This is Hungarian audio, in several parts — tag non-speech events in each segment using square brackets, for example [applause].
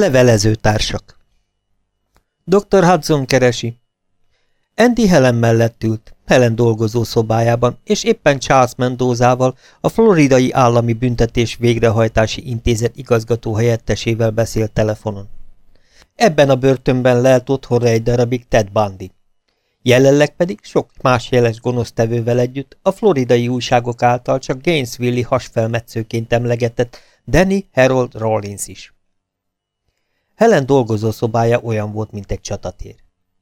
Levelező társak Dr. Hudson keresi. Andy Helen mellett ült, Helen dolgozó szobájában, és éppen Charles Mendozával, a Floridai Állami Büntetés Végrehajtási Intézet igazgató helyettesével beszélt telefonon. Ebben a börtönben lelt otthonra egy darabig Ted Bundy. Jelenleg pedig sok más jeles gonosztevővel együtt a floridai újságok által csak Gainesville-i hasfelmetszőként emlegetett Danny Harold Rollins is. Helen dolgozószobája olyan volt, mint egy csatatér.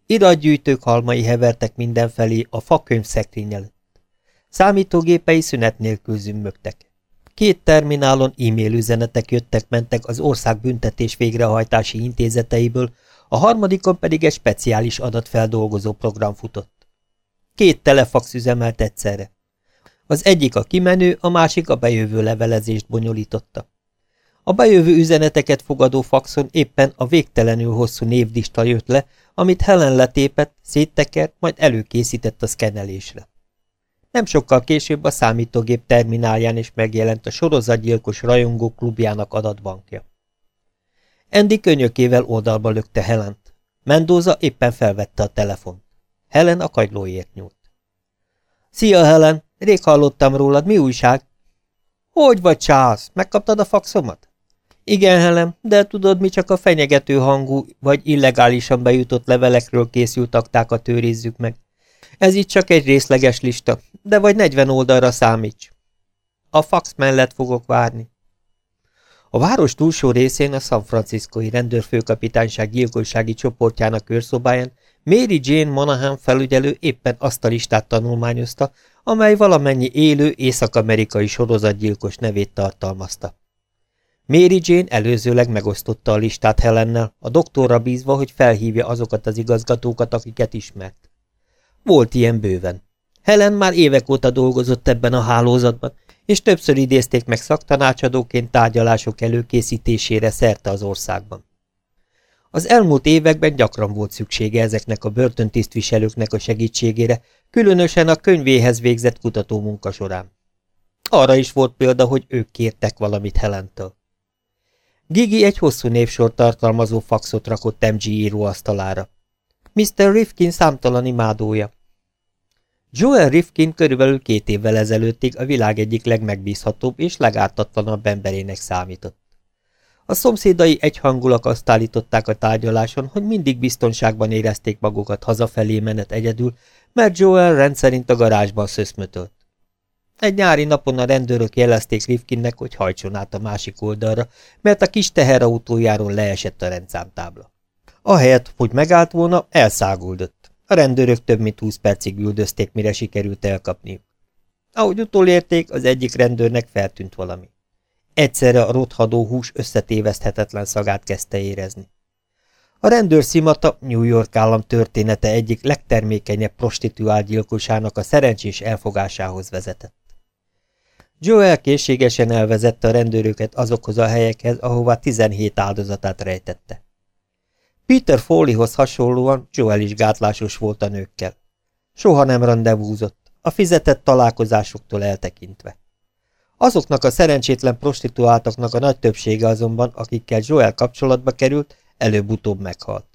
Iratgyűjtők halmai hevertek mindenfelé a fakönyv szekrény előtt. Számítógépei szünet nélkül zümmögtek. Két terminálon e-mail üzenetek jöttek-mentek az ország büntetés végrehajtási intézeteiből, a harmadikon pedig egy speciális adatfeldolgozó program futott. Két telefax üzemelt egyszerre. Az egyik a kimenő, a másik a bejövő levelezést bonyolította. A bejövő üzeneteket fogadó faxon éppen a végtelenül hosszú névlista jött le, amit Helen letépett, széttekert, majd előkészített a szkennelésre. Nem sokkal később a számítógép terminálján is megjelent a sorozatgyilkos rajongó klubjának adatbankja. Andy könyökével oldalba lökte Helent. Mendoza éppen felvette a telefont. Helen a kagylóért nyúlt. Szia, Helen! Rég hallottam rólad, mi újság? Hogy vagy, Charles? Megkaptad a faxomat? Igen, Helen, de tudod, mi csak a fenyegető hangú vagy illegálisan bejutott levelekről készült aktákat őrizzük meg. Ez itt csak egy részleges lista, de vagy 40 oldalra számíts. A fax mellett fogok várni. A város túlsó részén a San Franciscoi rendőrfőkapitányság gyilkossági csoportjának körszobáján Mary Jane Monahan felügyelő éppen azt a listát tanulmányozta, amely valamennyi élő észak-amerikai sorozatgyilkos nevét tartalmazta. Mary Jane előzőleg megosztotta a listát Helennel, a doktorra bízva, hogy felhívja azokat az igazgatókat, akiket ismert. Volt ilyen bőven. Helen már évek óta dolgozott ebben a hálózatban, és többször idézték meg szaktanácsadóként tárgyalások előkészítésére szerte az országban. Az elmúlt években gyakran volt szüksége ezeknek a börtöntisztviselőknek a segítségére, különösen a könyvéhez végzett kutatómunka során. Arra is volt példa, hogy ők kértek valamit Helentől. Gigi egy hosszú névsor tartalmazó faxot rakott MG íróasztalára. Mr. Rifkin számtalan imádója. Joel Rifkin körülbelül két évvel ezelőttig a világ egyik legmegbízhatóbb és legártatlanabb emberének számított. A szomszédai egyhangulak azt állították a tárgyaláson, hogy mindig biztonságban érezték magukat hazafelé menet egyedül, mert Joel rendszerint a garázsban szöszmötölt. Egy nyári napon a rendőrök jelezték Rifkinnek, hogy hajtson át a másik oldalra, mert a kis teherautójáról leesett a rendszámtábla. Ahelyett, hogy megállt volna, elszáguldott. A rendőrök több mint húsz percig üldözték, mire sikerült elkapniuk. Ahogy utolérték, az egyik rendőrnek feltűnt valami. Egyszerre a rothadó hús összetéveszthetetlen szagát kezdte érezni. A rendőr szimata New York állam története egyik legtermékenyebb prostituált gyilkosának a szerencsés elfogásához vezetett. Joel készségesen elvezette a rendőröket azokhoz a helyekhez, ahová 17 áldozatát rejtette. Peter Foleyhoz hasonlóan Joel is gátlásos volt a nőkkel. Soha nem rendezvúzott, a fizetett találkozásoktól eltekintve. Azoknak a szerencsétlen prostituáltaknak a nagy többsége azonban, akikkel Joel kapcsolatba került, előbb-utóbb meghalt.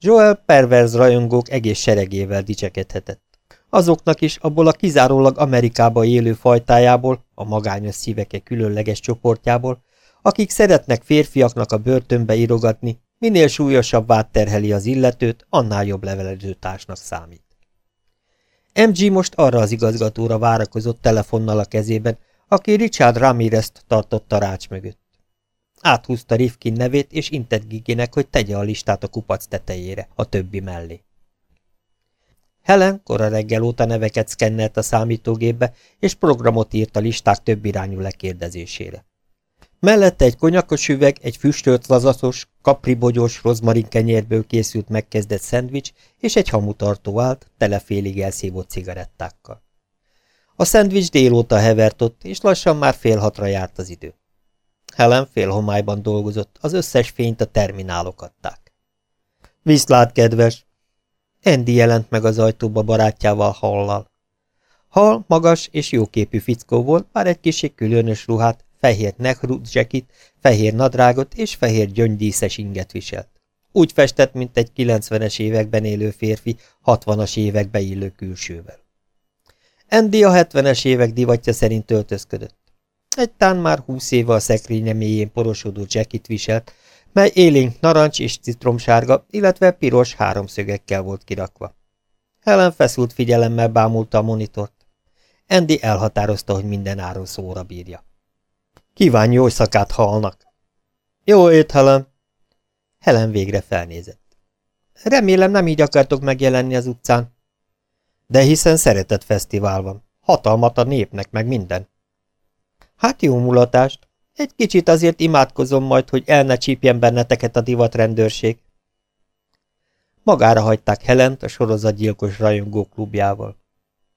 Joel perverz rajongók egész seregével dicsekedhetett. Azoknak is abból a kizárólag Amerikába élő fajtájából, a magányos szíveke különleges csoportjából, akik szeretnek férfiaknak a börtönbe írogatni, minél súlyosabb vád terheli az illetőt, annál jobb levelezőtársnak számít. MG most arra az igazgatóra várakozott telefonnal a kezében, aki Richard Ramirez-t tartotta rács mögött. Áthúzta Rifkin nevét, és intett Giginek, hogy tegye a listát a kupac tetejére, a többi mellé. Helen kora reggel óta neveket szkennelt a számítógépbe, és programot írt a listák több irányú lekérdezésére. Mellette egy konyakos üveg, egy füstölt lazatos, kapribogyós rozmarin kenyérből készült megkezdett szendvics és egy hamutartó állt, tele félig elszívott cigarettákkal. A szendvics délóta hevert ott, és lassan már fél hatra járt az idő. Helen homályban dolgozott, az összes fényt a terminálok adták. Viszlát, kedves! Andy jelent meg az ajtóba barátjával Hallal. Hall magas és jóképű fickó volt, már egy kicsi különös ruhát, fehér nehrú zsekit, fehér nadrágot és fehér gyöngydíszes inget viselt. Úgy festett, mint egy 90-es években élő férfi, 60-as évekbe illő külsővel. Andy a 70-es évek divatja szerint öltözködött. Egy tán már húsz éve a szekrénye mélyén porosodó jackit viselt, mely élénk narancs és citromsárga, illetve piros háromszögekkel volt kirakva. Helen feszült figyelemmel bámulta a monitort. Andy elhatározta, hogy minden áron szóra bírja. Kívánj jó szakát halnak! Jó ét, Helen! Helen végre felnézett. Remélem nem így akartok megjelenni az utcán. De hiszen szeretett fesztivál van. Hatalmat a népnek, meg minden. Hát jó mulatást. Egy kicsit azért imádkozom majd, hogy el ne csípjen benneteket a divatrendőrség. Magára hagyták Helent a sorozatgyilkos rajongó klubjával.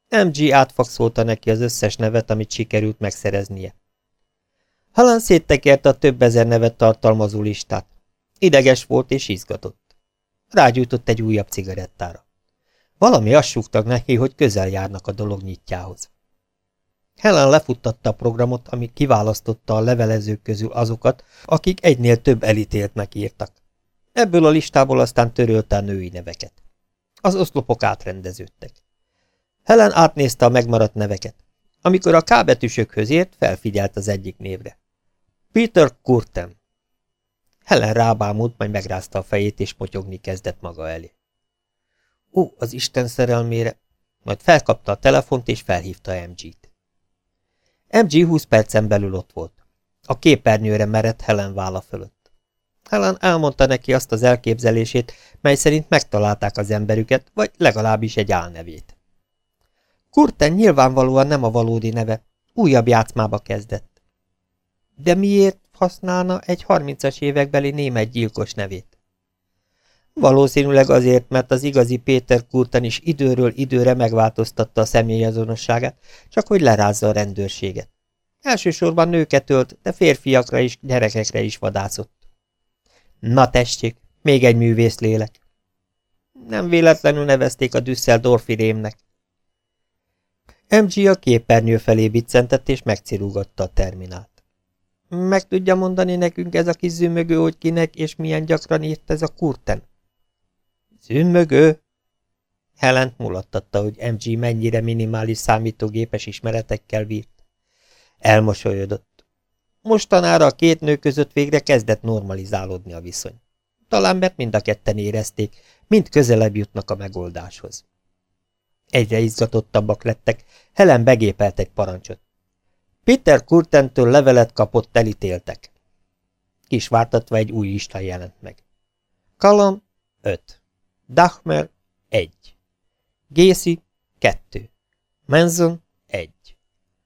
MG átfakszolta neki az összes nevet, amit sikerült megszereznie. Helen széttekerte a több ezer nevet tartalmazó listát. Ideges volt és izgatott. Rágyújtott egy újabb cigarettára. Valami azt súgtak neki, hogy közel járnak a dolog nyitjához. Helen lefuttatta a programot, ami kiválasztotta a levelezők közül azokat, akik egynél több elítéltnek írtak. Ebből a listából aztán törölte a női neveket. Az oszlopok átrendeződtek. Helen átnézte a megmaradt neveket. Amikor a K betűsökhöz ért, felfigyelt az egyik névre. Peter Kurten. Helen rábámult, majd megrázta a fejét, és potyogni kezdett maga elé. Ó, az Isten szerelmére! Majd felkapta a telefont, és felhívta MG-t. MG 20 percen belül ott volt. A képernyőre merett Helen válla fölött. Helen elmondta neki azt az elképzelését, mely szerint megtalálták az emberüket, vagy legalábbis egy álnevét. Kurten nyilvánvalóan nem a valódi neve, újabb játszmába kezdett. De miért használna egy harmincas évekbeli német gyilkos nevét? Valószínűleg azért, mert az igazi Péter Kurten is időről időre megváltoztatta a személyazonosságát, csak hogy lerázza a rendőrséget. Elsősorban nőket ölt, de férfiakra is, gyerekekre is vadászott. Na tessék, még egy művész lélek. Nem véletlenül nevezték a Düsseldorfi rémnek. MG a képernyő felé biccentett és megcirúgatta a terminált. Meg tudja mondani nekünk ez a kis zümögő, hogy kinek és milyen gyakran írt ez a kurten? Zümmögő? Helent mulattatta, hogy MG mennyire minimális számítógépes ismeretekkel bírt. Elmosolyodott. Mostanára a két nő között végre kezdett normalizálódni a viszony. Talán mert mind a ketten érezték, mind közelebb jutnak a megoldáshoz. Egyre izgatottabbak lettek, Helen begépelt egy parancsot. Peter Kurtentől levelet kapott, elítéltek. Kisvártatva egy új ista jelent meg. Kalam 5. Dachmer 1. Gacy 2. Manson 1.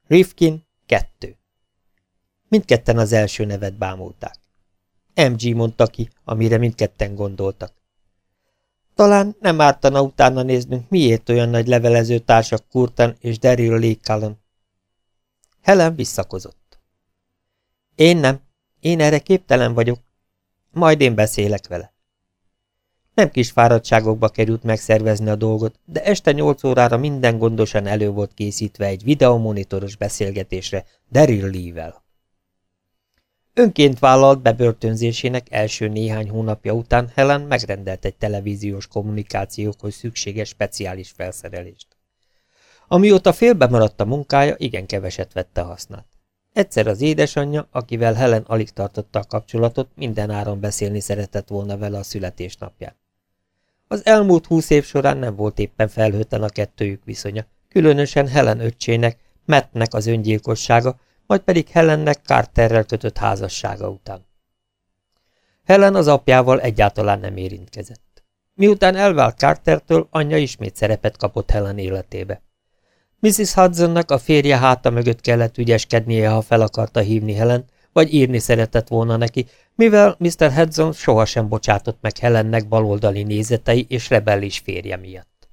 Rifkin 2. Mindketten az első nevet bámulták. MG mondta ki, amire mindketten gondoltak. Talán nem ártana utána néznünk, miért olyan nagy levelező társak Kurtan és Daryl Cullen. Helen visszakozott. Én nem. Én erre képtelen vagyok. Majd én beszélek vele. Nem kis fáradtságokba került megszervezni a dolgot, de este nyolc órára minden gondosan elő volt készítve egy videomonitoros beszélgetésre Daryl Lee-vel. Önként vállalt bebörtönzésének első néhány hónapja után Helen megrendelt egy televíziós kommunikációkhoz szükséges speciális felszerelést. Amióta félbe maradt a munkája, igen keveset vette hasznát. Egyszer az édesanyja, akivel Helen alig tartotta a kapcsolatot, minden áron beszélni szeretett volna vele a születésnapján. Az elmúlt húsz év során nem volt éppen felhőtlen a kettőjük viszonya, különösen Helen öccsének, Mattnek az öngyilkossága, majd pedig Helennek Carterrel kötött házassága után. Helen az apjával egyáltalán nem érintkezett. Miután elvált Cartertől, anyja ismét szerepet kapott Helen életébe. Mrs. Hudsonnak a férje háta mögött kellett ügyeskednie, ha fel akarta hívni Helen, vagy írni szeretett volna neki, mivel Mr. Hudson sohasem bocsátott meg Helennek baloldali nézetei és rebellis férje miatt.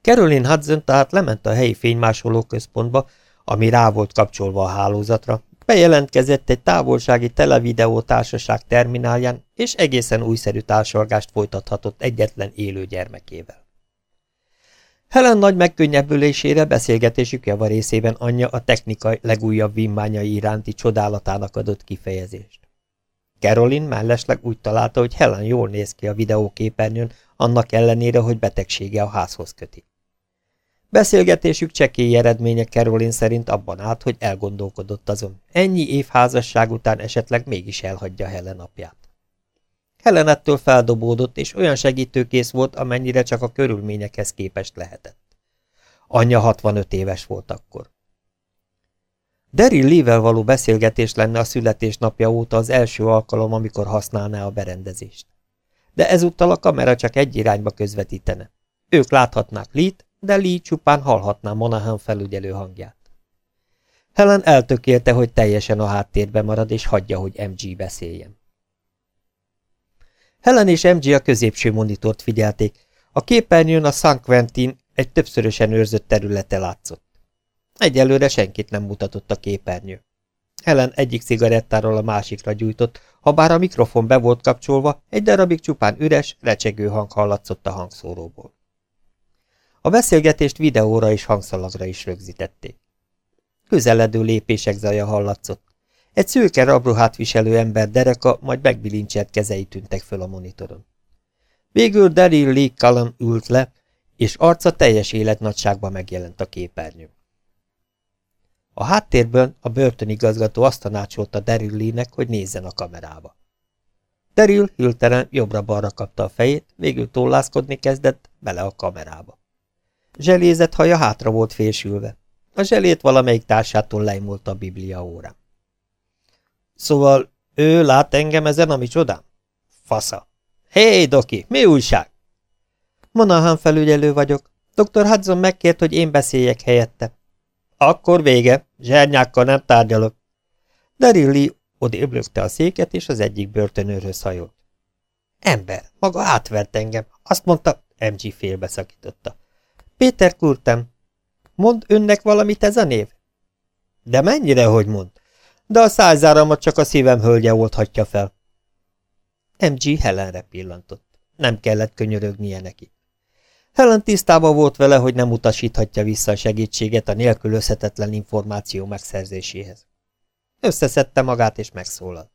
Caroline Hudson tehát lement a helyi fénymásoló központba, ami rá volt kapcsolva a hálózatra, bejelentkezett egy távolsági televideó társaság terminálján, és egészen újszerű társalgást folytathatott egyetlen élő gyermekével. Helen nagy megkönnyebbülésére beszélgetésük javarészében anyja a technika legújabb vimányai iránti csodálatának adott kifejezést. Caroline mellesleg úgy találta, hogy Helen jól néz ki a videóképernyőn, annak ellenére, hogy betegsége a házhoz köti. Beszélgetésük csekély eredménye Caroline szerint abban állt, hogy elgondolkodott azon. Ennyi év házasság után esetleg mégis elhagyja Helen apját. Helen ettől feldobódott, és olyan segítőkész volt, amennyire csak a körülményekhez képest lehetett. Anyja 65 éves volt akkor. Daryl Lee-vel való beszélgetés lenne a születésnapja óta az első alkalom, amikor használná a berendezést. De ezúttal a kamera csak egy irányba közvetítene. Ők láthatnák Lee-t, de Lee csupán hallhatná Monahan felügyelő hangját. Helen eltökélte, hogy teljesen a háttérbe marad, és hagyja, hogy MG beszéljen. Helen és MG a középső monitort figyelték. A képernyőn a San Quentin egy többszörösen őrzött területe látszott. Egyelőre senkit nem mutatott a képernyő. Helen egyik cigarettáról a másikra gyújtott, ha bár a mikrofon be volt kapcsolva, egy darabig csupán üres, recsegő hang hallatszott a hangszóróból. A beszélgetést videóra és hangszalagra is rögzítették. Közeledő lépések zaja hallatszott. Egy szőke rabruhát viselő ember dereka, majd megbilincselt kezei tűntek föl a monitoron. Végül Daryl Lee Callum ült le, és arca teljes életnagyságban megjelent a képernyőn. A háttérből a börtönigazgató azt tanácsolta Daryl Lee-nek, hogy nézzen a kamerába. Daryl hirtelen jobbra-balra kapta a fejét, végül tollászkodni kezdett bele a kamerába. Zselézett haja hátra volt félsülve. A zselét valamelyik társától lejmult a biblia órán. Szóval ő lát engem ezen a micsodám? Fasza. Hé, hey, Doki, mi újság? Monahan felügyelő vagyok. Dr. Hudson megkért, hogy én beszéljek helyette. Akkor vége, zsernyákkal nem tárgyalok. Darilli odéblökte a széket, és az egyik börtönőrhöz hajolt. Ember, maga átvert engem. Azt mondta, MG félbeszakította. Péter Kurtem, mond önnek valamit ez a név? De mennyire, hogy mond? De a szájzáramat csak a szívem hölgye oldhatja fel. MG Helenre pillantott. Nem kellett könyörögnie neki. Helen tisztában volt vele, hogy nem utasíthatja vissza a segítséget a nélkülözhetetlen információ megszerzéséhez. Összeszedte magát és megszólalt.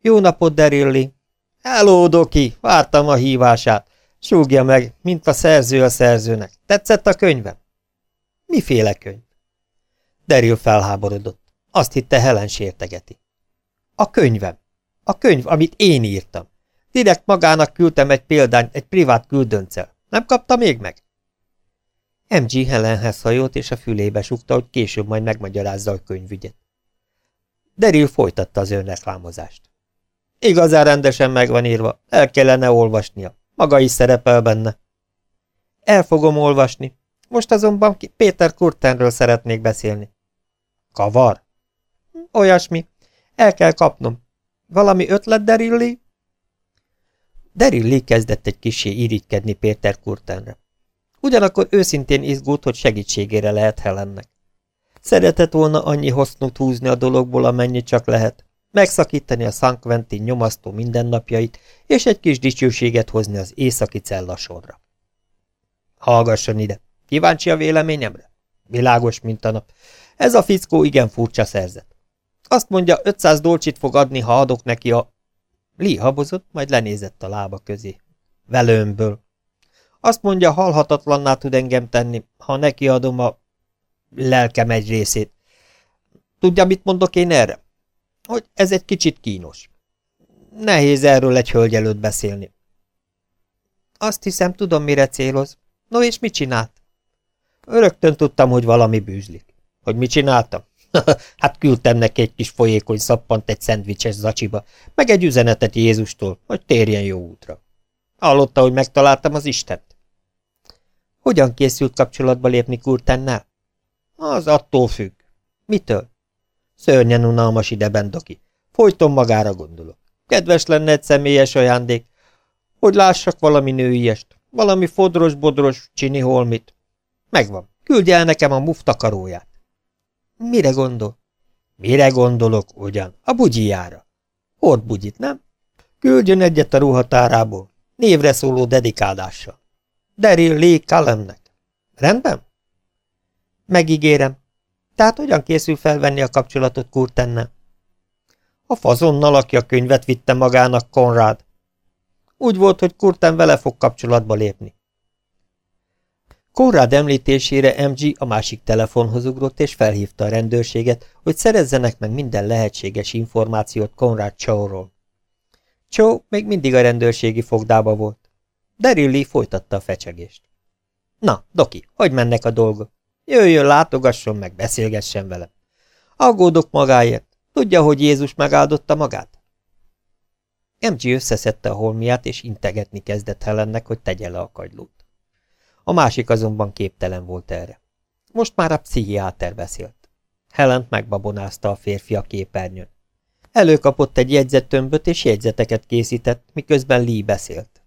Jó napot, Derilli! Hello, Doki! Vártam a hívását. Súgja meg, mint a szerző a szerzőnek. Tetszett a könyvem? Miféle könyv? Deril felháborodott. Azt hitte Helen sértegeti. A könyvem. A könyv, amit én írtam. Direkt magának küldtem egy példányt egy privát küldöncel. Nem kapta még meg? MG Helenhez hajolt, és a fülébe sukta, hogy később majd megmagyarázza a könyvügyet. Deril folytatta az önreklámozást. Igazán rendesen meg van írva, el kellene olvasnia. Maga is szerepel benne. El fogom olvasni. Most azonban Péter Kurtenről szeretnék beszélni. Kavar? Olyasmi. El kell kapnom. Valami ötlet, Derilli? Derilli kezdett egy kisé irigykedni Péter Kurtenre. Ugyanakkor őszintén izgult, hogy segítségére lehet Helennek. Szeretett volna annyi hosznút húzni a dologból, amennyi csak lehet, megszakítani a San Quentin nyomasztó mindennapjait, és egy kis dicsőséget hozni az északi cellasorra. Hallgasson ide! Kíváncsi a véleményemre? Világos, mint a nap. Ez a fickó igen furcsa szerzet. Azt mondja, 500 dolcsit fog adni, ha adok neki a... Lee habozott, majd lenézett a lába közé. Velőmből. Azt mondja, halhatatlanná tud engem tenni, ha neki adom a lelkem egy részét. Tudja, mit mondok én erre? hogy ez egy kicsit kínos. Nehéz erről egy hölgy előtt beszélni. Azt hiszem, tudom, mire céloz. No, és mit csinált? Rögtön tudtam, hogy valami bűzlik. Hogy mit csináltam? [laughs] hát küldtem neki egy kis folyékony szappant egy szendvicses zacsiba, meg egy üzenetet Jézustól, hogy térjen jó útra. Hallotta, hogy megtaláltam az Istent? Hogyan készült kapcsolatba lépni Kurtennel? Az attól függ. Mitől? Szörnyen unalmas ide bendoki. Folyton magára gondolok. Kedves lenne egy személyes ajándék, hogy lássak valami nőiest, valami fodros-bodros csini holmit. Megvan. Küldje el nekem a muftakaróját. Mire gondol? Mire gondolok, ugyan? A bugyiára. Hord bugyit, nem? Küldjön egyet a ruhatárából, névre szóló dedikálással. Daryl Lee Cullennek. Rendben? Megígérem. Tehát hogyan készül felvenni a kapcsolatot Kurtennel? A fazonnal, aki a könyvet vitte magának, Konrád. Úgy volt, hogy Kurten vele fog kapcsolatba lépni. Konrád említésére MG a másik telefonhoz ugrott és felhívta a rendőrséget, hogy szerezzenek meg minden lehetséges információt Konrád Chow-ról. Chow még mindig a rendőrségi fogdába volt. Daryl Lee folytatta a fecsegést. Na, Doki, hogy mennek a dolgok? Jöjjön, látogasson meg, beszélgessen velem. Aggódok magáért. Tudja, hogy Jézus megáldotta magát? MG összeszedte a holmiát, és integetni kezdett Helennek, hogy tegye le a kagylót. A másik azonban képtelen volt erre. Most már a pszichiáter beszélt. Helent megbabonázta a férfi a képernyőn. Előkapott egy jegyzettömböt, és jegyzeteket készített, miközben Lee beszélt.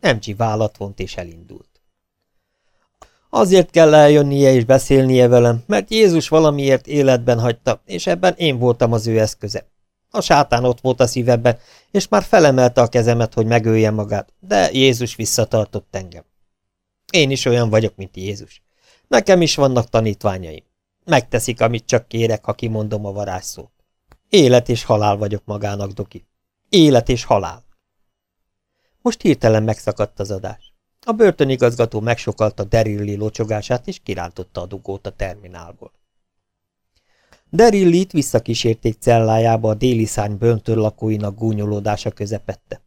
MG vállat vont, és elindult. Azért kell eljönnie és beszélnie velem, mert Jézus valamiért életben hagyta, és ebben én voltam az ő eszköze. A sátán ott volt a szívebben, és már felemelte a kezemet, hogy megölje magát, de Jézus visszatartott engem. Én is olyan vagyok, mint Jézus. Nekem is vannak tanítványaim. Megteszik, amit csak kérek, ha kimondom a varázsszót. Élet és halál vagyok magának, Doki. Élet és halál. Most hirtelen megszakadt az adás. A börtönigazgató megsokalta Derilli locsogását, és kirántotta a dugót a terminálból. Derillit visszakísérték cellájába a déli szárny böntör lakóinak gúnyolódása közepette.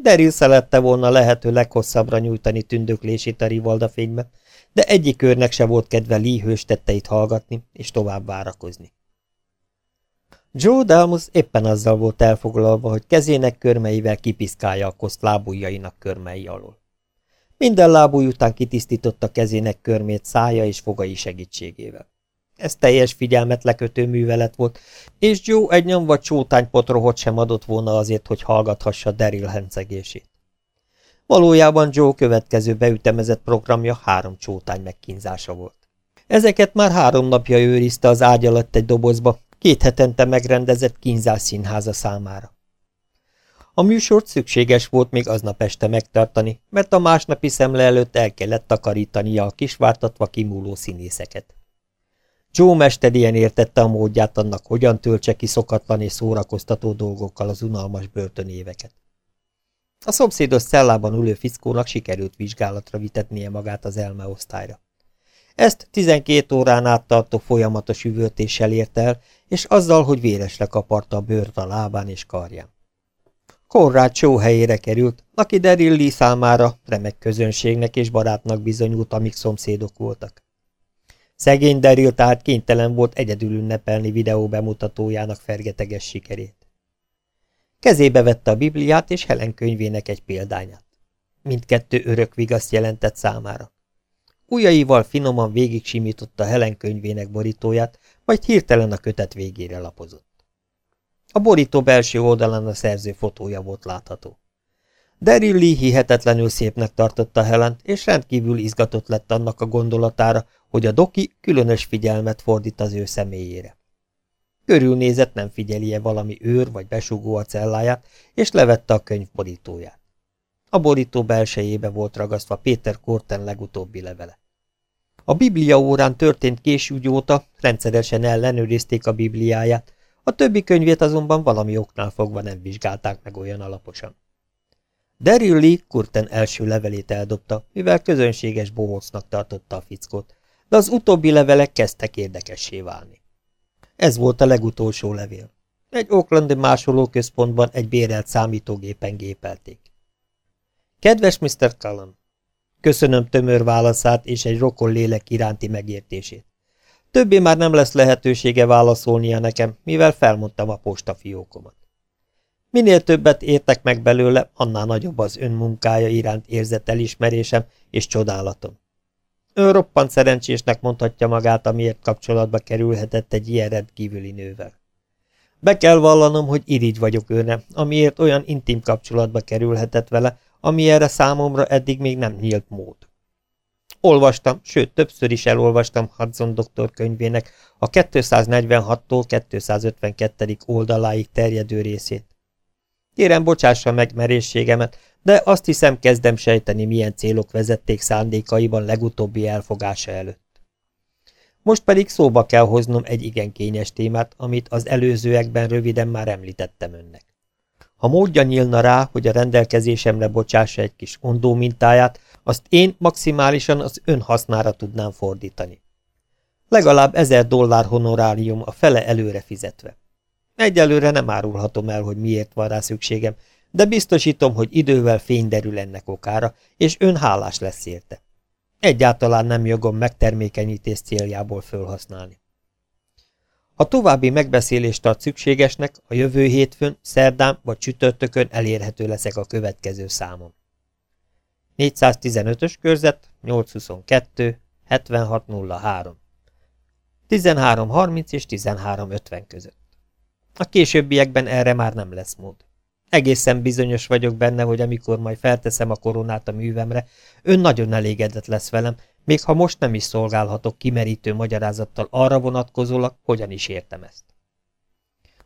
Deril szerette volna lehető leghosszabbra nyújtani tündöklését a rivalda fénybe, de egyik őrnek se volt kedve Lee hős tetteit hallgatni és tovább várakozni. Joe Dalmus éppen azzal volt elfoglalva, hogy kezének körmeivel kipiszkálja a koszt lábujjainak körmei alól. Minden lábúj után kitisztította kezének körmét szája és fogai segítségével. Ez teljes figyelmet lekötő művelet volt, és Joe egy nyomva csótánypotrohot sem adott volna azért, hogy hallgathassa Daryl hencegését. Valójában Joe következő beütemezett programja három csótány megkínzása volt. Ezeket már három napja őrizte az ágy alatt egy dobozba, két hetente megrendezett kínzás színháza számára. A műsort szükséges volt még aznap este megtartani, mert a másnapi szemle előtt el kellett takarítania a kisvártatva kimúló színészeket. Joe mesterien értette a módját annak, hogyan töltse ki szokatlan és szórakoztató dolgokkal az unalmas börtönéveket. A szomszédos cellában ülő fickónak sikerült vizsgálatra vitetnie magát az elmeosztályra. Ezt 12 órán át tartó folyamatos üvöltéssel érte el, és azzal, hogy véresre kaparta a bőrt a lábán és karján. Konrád só helyére került, aki Derilli számára remek közönségnek és barátnak bizonyult, amik szomszédok voltak. Szegény Deril tehát kénytelen volt egyedül ünnepelni videó bemutatójának fergeteges sikerét. Kezébe vette a Bibliát és Helen könyvének egy példányát. Mindkettő örök vigaszt jelentett számára. Ujjaival finoman végig simította Helen könyvének borítóját, majd hirtelen a kötet végére lapozott. A borító belső oldalán a szerző fotója volt látható. Daryl Lee hihetetlenül szépnek tartotta Helen, és rendkívül izgatott lett annak a gondolatára, hogy a doki különös figyelmet fordít az ő személyére. Körülnézett, nem figyelje valami őr vagy besugó a celláját, és levette a könyv borítóját. A borító belsejébe volt ragasztva Péter Korten legutóbbi levele. A Biblia órán történt óta rendszeresen ellenőrizték a Bibliáját, a többi könyvét azonban valami oknál fogva nem vizsgálták meg olyan alaposan. Daryl Lee Kurten első levelét eldobta, mivel közönséges bohócnak tartotta a fickót, de az utóbbi levelek kezdtek érdekessé válni. Ez volt a legutolsó levél. Egy Oaklandi másolóközpontban egy bérelt számítógépen gépelték. Kedves Mr. Cullen, köszönöm tömör válaszát és egy rokon lélek iránti megértését. Többé már nem lesz lehetősége válaszolnia nekem, mivel felmondtam a postafiókomat. Minél többet értek meg belőle, annál nagyobb az ön munkája iránt érzett elismerésem és csodálatom. Ön roppant szerencsésnek mondhatja magát, amiért kapcsolatba kerülhetett egy ilyen rendkívüli nővel. Be kell vallanom, hogy irigy vagyok őne, amiért olyan intim kapcsolatba kerülhetett vele, ami erre számomra eddig még nem nyílt mód. Olvastam, sőt többször is elolvastam Hudson doktor könyvének a 246-tól 252. oldaláig terjedő részét. Kérem, bocsássa meg merészségemet, de azt hiszem kezdem sejteni, milyen célok vezették szándékaiban legutóbbi elfogása előtt. Most pedig szóba kell hoznom egy igen kényes témát, amit az előzőekben röviden már említettem önnek. Ha módja nyílna rá, hogy a rendelkezésemre bocsássa egy kis ondó mintáját, azt én maximálisan az ön hasznára tudnám fordítani. Legalább ezer dollár honorárium a fele előre fizetve. Egyelőre nem árulhatom el, hogy miért van rá szükségem, de biztosítom, hogy idővel fény derül ennek okára, és ön hálás lesz érte. Egyáltalán nem jogom megtermékenyítés céljából fölhasználni. Ha további megbeszélést tart szükségesnek, a jövő hétfőn, szerdán vagy csütörtökön elérhető leszek a következő számom. 415-ös körzet, 822, 7603. 13.30 és 13.50 között. A későbbiekben erre már nem lesz mód. Egészen bizonyos vagyok benne, hogy amikor majd felteszem a koronát a művemre, ön nagyon elégedett lesz velem, még ha most nem is szolgálhatok kimerítő magyarázattal arra vonatkozólag, hogyan is értem ezt.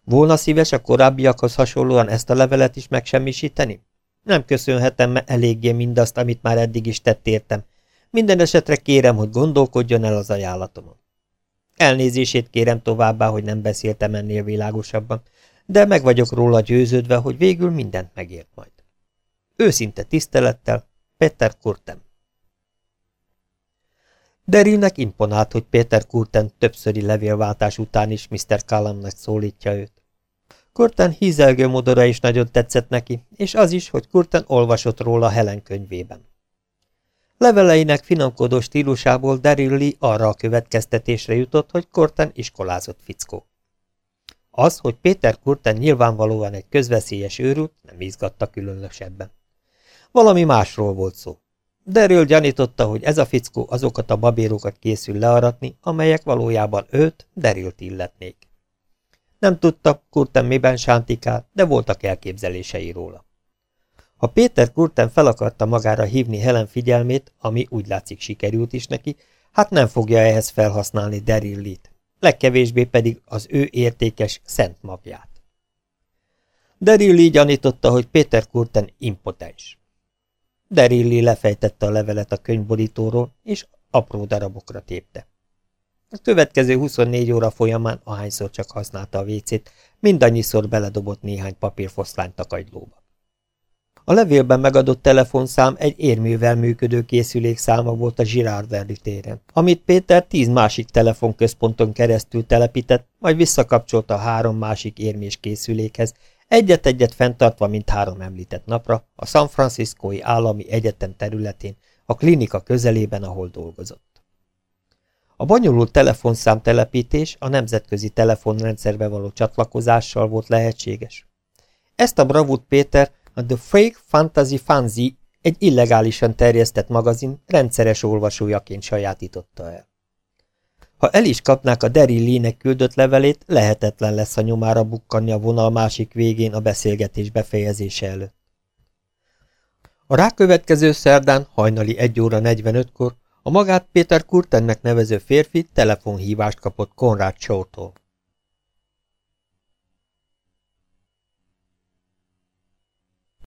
Volna szíves a korábbiakhoz hasonlóan ezt a levelet is megsemmisíteni? Nem köszönhetem eléggé mindazt, amit már eddig is tett értem. Minden esetre kérem, hogy gondolkodjon el az ajánlatomon. Elnézését kérem továbbá, hogy nem beszéltem ennél világosabban, de meg vagyok róla győződve, hogy végül mindent megért majd. Őszinte tisztelettel, Peter Kurtem. Derilnek imponált, hogy Péter Kurten többszöri levélváltás után is Mr. Callumnak szólítja őt. Kurten hízelgő modora is nagyon tetszett neki, és az is, hogy Kurten olvasott róla Helen könyvében. Leveleinek finomkodó stílusából Daryl arra a következtetésre jutott, hogy Kurten iskolázott fickó. Az, hogy Péter Kurten nyilvánvalóan egy közveszélyes őrült, nem izgatta különösebben. Valami másról volt szó. Derről gyanította, hogy ez a fickó azokat a babérokat készül learatni, amelyek valójában őt, Derilt illetnék. Nem tudta, Kurten miben sántikál, de voltak elképzelései róla. Ha Péter Kurten fel akarta magára hívni Helen figyelmét, ami úgy látszik sikerült is neki, hát nem fogja ehhez felhasználni Derillit, legkevésbé pedig az ő értékes szent magját. Derilli gyanította, hogy Péter Kurten impotens. Derilli lefejtette a levelet a könyvborítóról, és apró darabokra tépte. A következő 24 óra folyamán, ahányszor csak használta a vécét, mindannyiszor beledobott néhány papírfoszlányt a kagylóba. A levélben megadott telefonszám egy érművel működő készülék száma volt a Girard téren, amit Péter tíz másik telefonközponton keresztül telepített, majd visszakapcsolta három másik érmés készülékhez, Egyet-egyet fenntartva, mint három említett napra, a San Franciscoi Állami Egyetem területén, a klinika közelében, ahol dolgozott. A bonyolult telefonszámtelepítés a nemzetközi telefonrendszerbe való csatlakozással volt lehetséges. Ezt a bravút Péter a The Fake Fantasy Fanzi egy illegálisan terjesztett magazin rendszeres olvasójaként sajátította el. Ha el is kapnák a Derry Lee-nek küldött levelét, lehetetlen lesz a nyomára bukkanni a vonal másik végén a beszélgetés befejezése előtt. A rákövetkező szerdán, hajnali 1 óra 45-kor a magát Péter Kurtennek nevező férfi telefonhívást kapott Konrád Csótól.